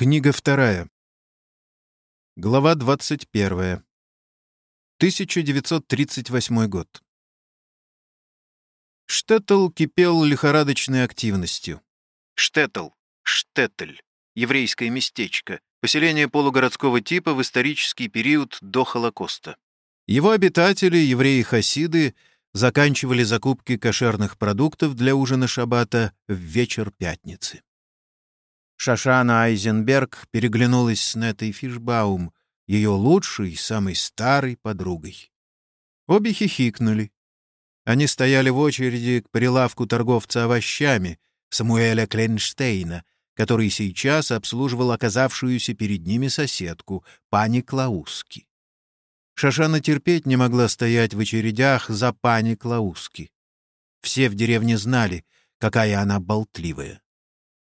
Книга вторая. Глава 21. 1938 год. Штеттл кипел лихорадочной активностью. Штеттл, Штеттель, еврейское местечко, поселение полугородского типа в исторический период до Холокоста. Его обитатели, евреи-хасиды, заканчивали закупки кошерных продуктов для ужина шаббата в вечер пятницы. Шашана Айзенберг переглянулась с Нетой Фишбаум, ее лучшей, самой старой подругой. Обе хихикнули. Они стояли в очереди к прилавку торговца овощами Самуэля Кленштейна, который сейчас обслуживал оказавшуюся перед ними соседку, пани Клауски. Шашана терпеть не могла стоять в очередях за пани Клауски. Все в деревне знали, какая она болтливая.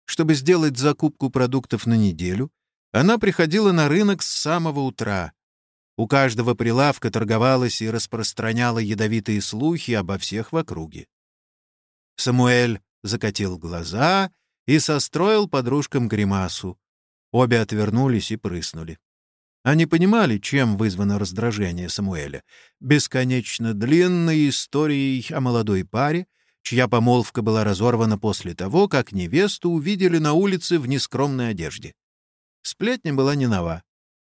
Чтобы сделать закупку продуктов на неделю, она приходила на рынок с самого утра. У каждого прилавка торговалась и распространяла ядовитые слухи обо всех в округе. Самуэль закатил глаза и состроил подружкам гримасу. Обе отвернулись и прыснули. Они понимали, чем вызвано раздражение Самуэля. Бесконечно длинной историей о молодой паре, чья помолвка была разорвана после того, как невесту увидели на улице в нескромной одежде. Сплетня была не нова.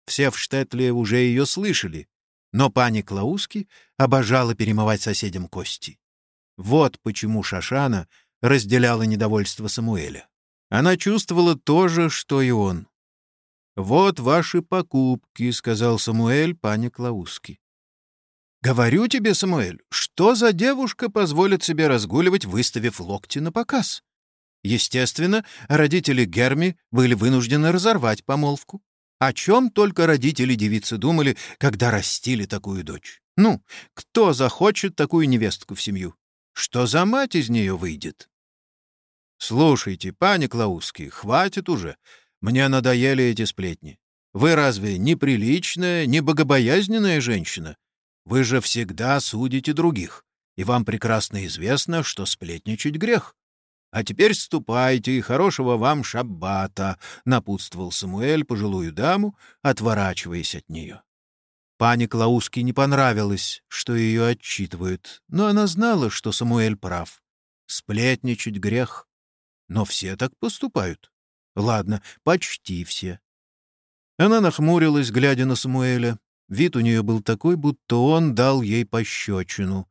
Все в Штетле уже ее слышали, но пани Клауски обожала перемывать соседям кости. Вот почему Шашана разделяла недовольство Самуэля. Она чувствовала то же, что и он. «Вот ваши покупки», — сказал Самуэль пани Клауски. «Говорю тебе, Самуэль, что за девушка позволит себе разгуливать, выставив локти на показ?» Естественно, родители Герми были вынуждены разорвать помолвку. О чем только родители девицы думали, когда растили такую дочь? Ну, кто захочет такую невестку в семью? Что за мать из нее выйдет? Слушайте, пани Клауски, хватит уже. Мне надоели эти сплетни. Вы разве неприличная, не богобоязненная женщина? Вы же всегда судите других, и вам прекрасно известно, что сплетничать грех. А теперь ступайте, и хорошего вам шаббата, — напутствовал Самуэль пожилую даму, отворачиваясь от нее. Пане Клауске не понравилось, что ее отчитывают, но она знала, что Самуэль прав. Сплетничать грех. Но все так поступают. Ладно, почти все. Она нахмурилась, глядя на Самуэля. Вид у нее был такой, будто он дал ей пощечину.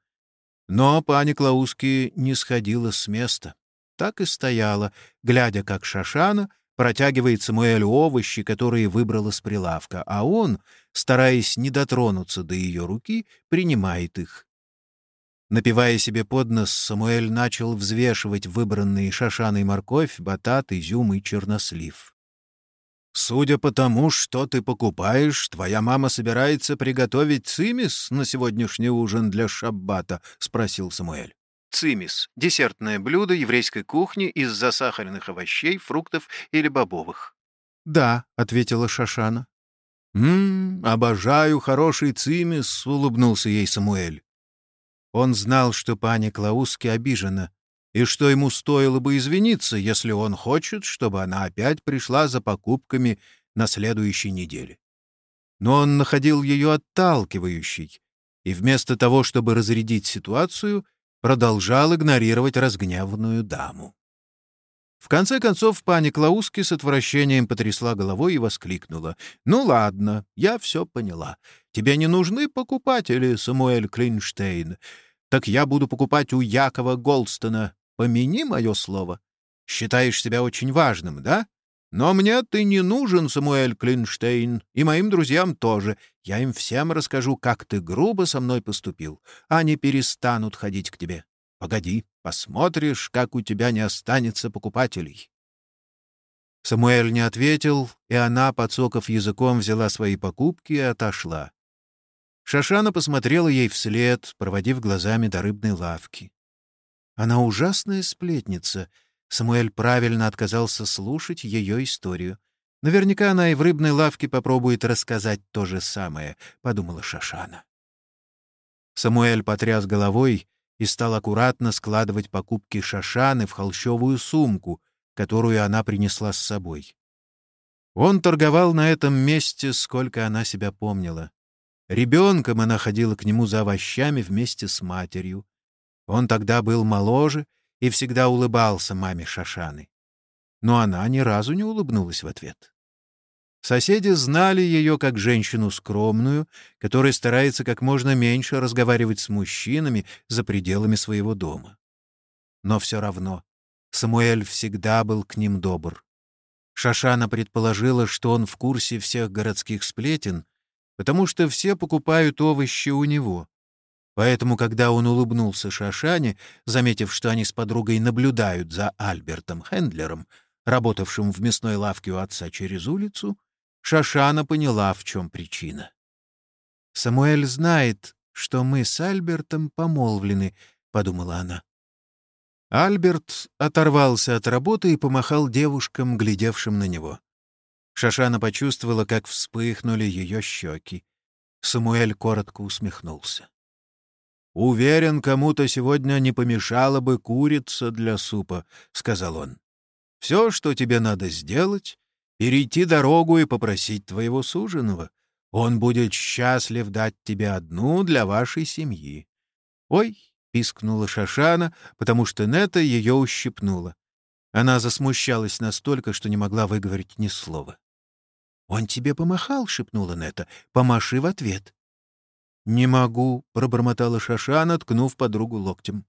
Но пани Клауски не сходила с места. Так и стояла, глядя, как Шашана протягивает Самуэлю овощи, которые выбрала с прилавка, а он, стараясь не дотронуться до ее руки, принимает их. Напивая себе под нос, Самуэль начал взвешивать выбранные Шашаной морковь, батат, изюм и чернослив. «Судя по тому, что ты покупаешь, твоя мама собирается приготовить цимис на сегодняшний ужин для шаббата?» — спросил Самуэль. Цимис — десертное блюдо еврейской кухни из засахаренных овощей, фруктов или бобовых. «Да», — ответила Шашана. «Ммм, обожаю хороший цимис», — улыбнулся ей Самуэль. Он знал, что пани Клауски обижена, и что ему стоило бы извиниться, если он хочет, чтобы она опять пришла за покупками на следующей неделе. Но он находил ее отталкивающей, и вместо того, чтобы разрядить ситуацию, продолжал игнорировать разгневанную даму. В конце концов, пани Клауски с отвращением потрясла головой и воскликнула. «Ну ладно, я все поняла. Тебе не нужны покупатели, Самуэль Клинштейн. Так я буду покупать у Якова Голстона. Помяни мое слово. Считаешь себя очень важным, да? Но мне ты не нужен, Самуэль Клинштейн, и моим друзьям тоже. Я им всем расскажу, как ты грубо со мной поступил. Они перестанут ходить к тебе. Погоди, посмотришь, как у тебя не останется покупателей». Самуэль не ответил, и она, подсоков языком, взяла свои покупки и отошла. Шашана посмотрела ей вслед, проводив глазами до рыбной лавки. Она ужасная сплетница. Самуэль правильно отказался слушать ее историю. Наверняка она и в рыбной лавке попробует рассказать то же самое, — подумала Шашана. Самуэль потряс головой и стал аккуратно складывать покупки Шашаны в холщовую сумку, которую она принесла с собой. Он торговал на этом месте, сколько она себя помнила. Ребенком она ходила к нему за овощами вместе с матерью. Он тогда был моложе и всегда улыбался маме Шашаны. Но она ни разу не улыбнулась в ответ. Соседи знали ее как женщину скромную, которая старается как можно меньше разговаривать с мужчинами за пределами своего дома. Но все равно Самуэль всегда был к ним добр. Шашана предположила, что он в курсе всех городских сплетен, потому что все покупают овощи у него. Поэтому, когда он улыбнулся Шашане, заметив, что они с подругой наблюдают за Альбертом Хендлером, работавшим в мясной лавке у отца через улицу, Шашана поняла, в чем причина. «Самуэль знает, что мы с Альбертом помолвлены», — подумала она. Альберт оторвался от работы и помахал девушкам, глядевшим на него. Шашана почувствовала, как вспыхнули ее щеки. Самуэль коротко усмехнулся. «Уверен, кому-то сегодня не помешало бы курица для супа», — сказал он. «Все, что тебе надо сделать, перейти дорогу и попросить твоего суженого. Он будет счастлив дать тебе одну для вашей семьи. Ой, — пискнула Шашана, потому что Нета ее ущипнула. Она засмущалась настолько, что не могла выговорить ни слова. «Он тебе помахал?» — шепнула Нета. «Помаши в ответ». «Не могу», — пробормотала Шашана, ткнув подругу локтем.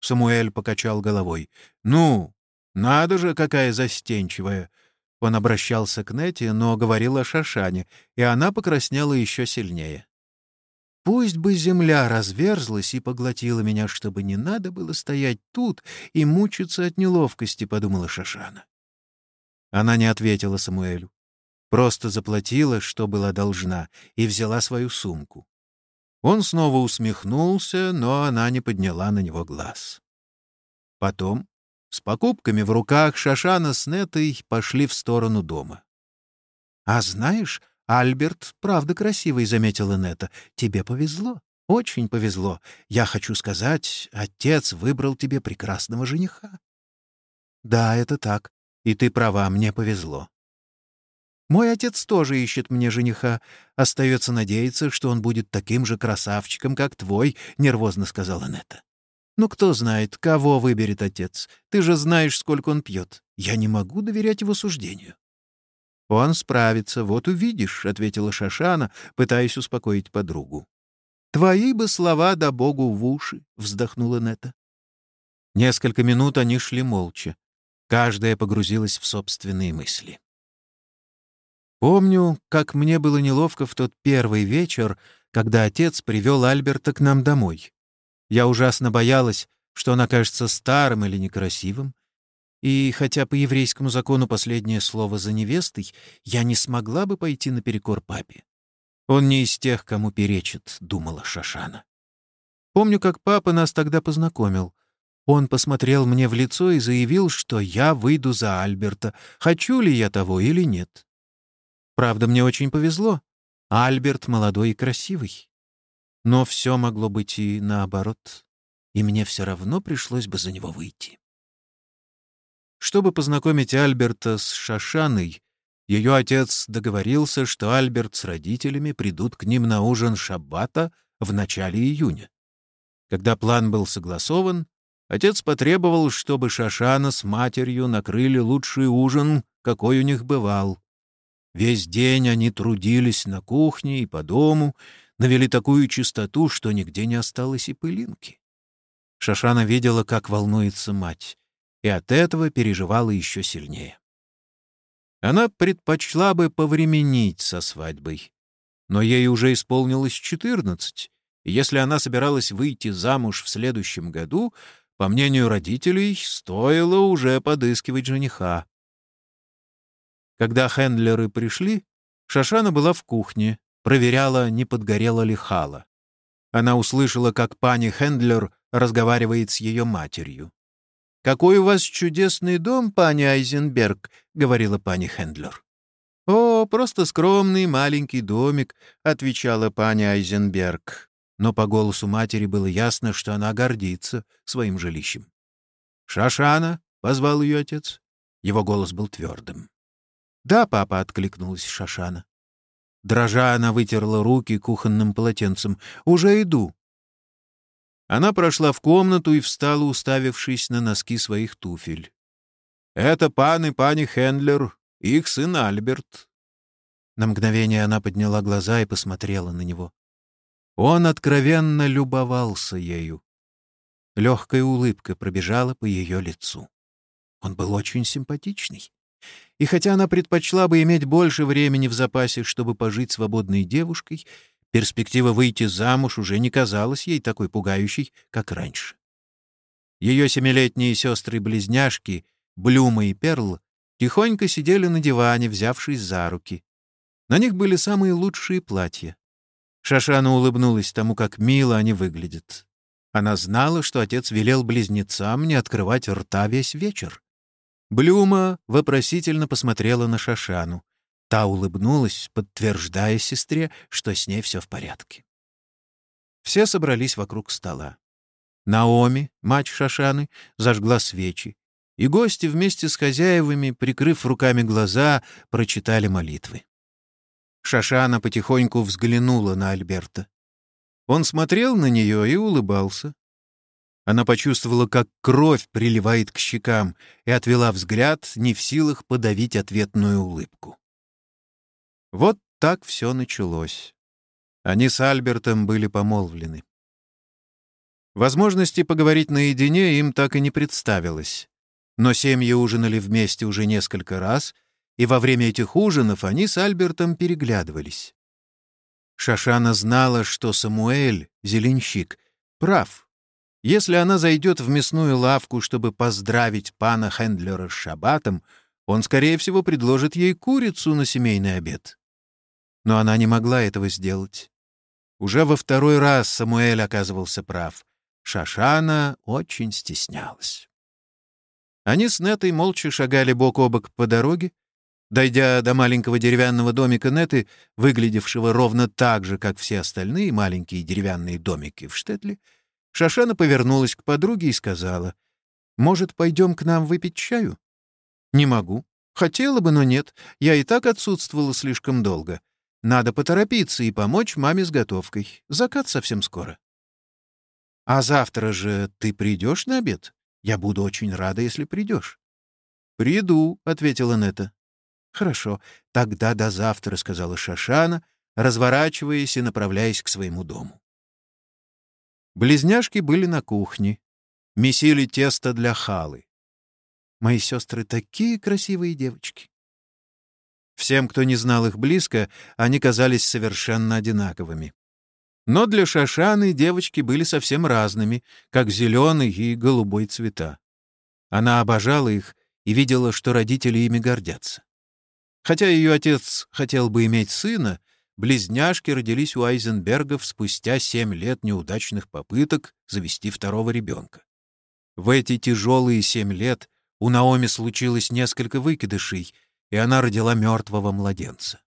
Самуэль покачал головой. «Ну, надо же, какая застенчивая!» Он обращался к Нете, но говорил о Шашане, и она покраснела еще сильнее. Пусть бы земля разверзлась и поглотила меня, чтобы не надо было стоять тут и мучиться от неловкости, — подумала Шашана. Она не ответила Самуэлю. Просто заплатила, что была должна, и взяла свою сумку. Он снова усмехнулся, но она не подняла на него глаз. Потом, с покупками в руках, Шашана с Нетой пошли в сторону дома. «А знаешь, «Альберт, правда красивый», — заметила Нета. «Тебе повезло, очень повезло. Я хочу сказать, отец выбрал тебе прекрасного жениха». «Да, это так. И ты права, мне повезло». «Мой отец тоже ищет мне жениха. Остается надеяться, что он будет таким же красавчиком, как твой», — нервозно сказала Нета. «Ну, кто знает, кого выберет отец. Ты же знаешь, сколько он пьет. Я не могу доверять его суждению». «Он справится, вот увидишь», — ответила Шашана, пытаясь успокоить подругу. «Твои бы слова да богу в уши», — вздохнула Нета. Несколько минут они шли молча. Каждая погрузилась в собственные мысли. Помню, как мне было неловко в тот первый вечер, когда отец привел Альберта к нам домой. Я ужасно боялась, что он окажется старым или некрасивым, и хотя по еврейскому закону последнее слово за невестой, я не смогла бы пойти наперекор папе. Он не из тех, кому перечит, — думала Шашана. Помню, как папа нас тогда познакомил. Он посмотрел мне в лицо и заявил, что я выйду за Альберта, хочу ли я того или нет. Правда, мне очень повезло. Альберт молодой и красивый. Но все могло быть и наоборот, и мне все равно пришлось бы за него выйти. Чтобы познакомить Альберта с Шашаной, ее отец договорился, что Альберт с родителями придут к ним на ужин шаббата в начале июня. Когда план был согласован, отец потребовал, чтобы Шашана с матерью накрыли лучший ужин, какой у них бывал. Весь день они трудились на кухне и по дому, навели такую чистоту, что нигде не осталось и пылинки. Шашана видела, как волнуется мать и от этого переживала еще сильнее. Она предпочла бы повременить со свадьбой, но ей уже исполнилось четырнадцать, и если она собиралась выйти замуж в следующем году, по мнению родителей, стоило уже подыскивать жениха. Когда хендлеры пришли, Шашана была в кухне, проверяла, не подгорела ли хала. Она услышала, как пани Хендлер разговаривает с ее матерью. «Какой у вас чудесный дом, пани Айзенберг», — говорила пани Хендлер. «О, просто скромный маленький домик», — отвечала пани Айзенберг. Но по голосу матери было ясно, что она гордится своим жилищем. «Шашана», — позвал ее отец. Его голос был твердым. «Да, папа», — откликнулась Шашана. Дрожа, она вытерла руки кухонным полотенцем. «Уже иду». Она прошла в комнату и встала, уставившись на носки своих туфель. «Это пан и пани Хендлер, их сын Альберт». На мгновение она подняла глаза и посмотрела на него. Он откровенно любовался ею. Легкая улыбка пробежала по ее лицу. Он был очень симпатичный. И хотя она предпочла бы иметь больше времени в запасе, чтобы пожить свободной девушкой, перспектива выйти замуж уже не казалась ей такой пугающей, как раньше. Ее семилетние сестры-близняшки, Блюма и Перл, тихонько сидели на диване, взявшись за руки. На них были самые лучшие платья. Шашана улыбнулась тому, как мило они выглядят. Она знала, что отец велел близнецам не открывать рта весь вечер. Блюма вопросительно посмотрела на Шашану. Та улыбнулась, подтверждая сестре, что с ней все в порядке. Все собрались вокруг стола. Наоми, мать Шашаны, зажгла свечи, и гости вместе с хозяевами, прикрыв руками глаза, прочитали молитвы. Шашана потихоньку взглянула на Альберта. Он смотрел на нее и улыбался. Она почувствовала, как кровь приливает к щекам, и отвела взгляд, не в силах подавить ответную улыбку. Вот так все началось. Они с Альбертом были помолвлены. Возможности поговорить наедине им так и не представилось. Но семьи ужинали вместе уже несколько раз, и во время этих ужинов они с Альбертом переглядывались. Шашана знала, что Самуэль, зеленщик, прав, если она зайдет в мясную лавку, чтобы поздравить пана Хендлера с шабатом, он, скорее всего, предложит ей курицу на семейный обед. Но она не могла этого сделать. Уже во второй раз Самуэль оказывался прав. Шашана очень стеснялась. Они с Нетой молча шагали бок о бок по дороге. Дойдя до маленького деревянного домика Неты, выглядевшего ровно так же, как все остальные маленькие деревянные домики в Штетле, Шашана повернулась к подруге и сказала, «Может, пойдем к нам выпить чаю?» «Не могу. Хотела бы, но нет. Я и так отсутствовала слишком долго. Надо поторопиться и помочь маме с готовкой. Закат совсем скоро». «А завтра же ты придешь на обед? Я буду очень рада, если придешь». «Приду», — ответила Нета. «Хорошо, тогда до завтра», — сказала Шашана, разворачиваясь и направляясь к своему дому. Близняшки были на кухне. Месили тесто для халы. Мои сестры такие красивые девочки. Всем, кто не знал их близко, они казались совершенно одинаковыми. Но для Шашаны девочки были совсем разными, как зеленый и голубой цвета. Она обожала их и видела, что родители ими гордятся. Хотя ее отец хотел бы иметь сына, Близняшки родились у Айзенбергов спустя семь лет неудачных попыток завести второго ребенка. В эти тяжелые семь лет у Наоми случилось несколько выкидышей, и она родила мертвого младенца.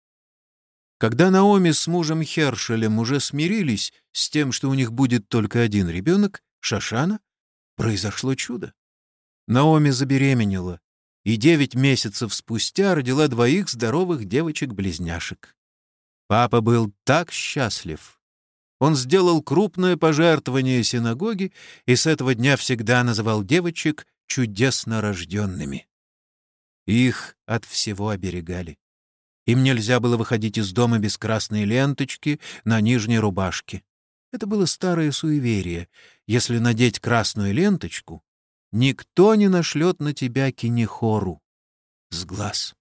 Когда Наоми с мужем Хершелем уже смирились с тем, что у них будет только один ребенок, Шашана, произошло чудо. Наоми забеременела, и девять месяцев спустя родила двоих здоровых девочек-близняшек. Папа был так счастлив. Он сделал крупное пожертвование синагоге и с этого дня всегда называл девочек чудесно рожденными. Их от всего оберегали. Им нельзя было выходить из дома без красной ленточки на нижней рубашке. Это было старое суеверие. Если надеть красную ленточку, никто не нашлет на тебя кинехору с глаз.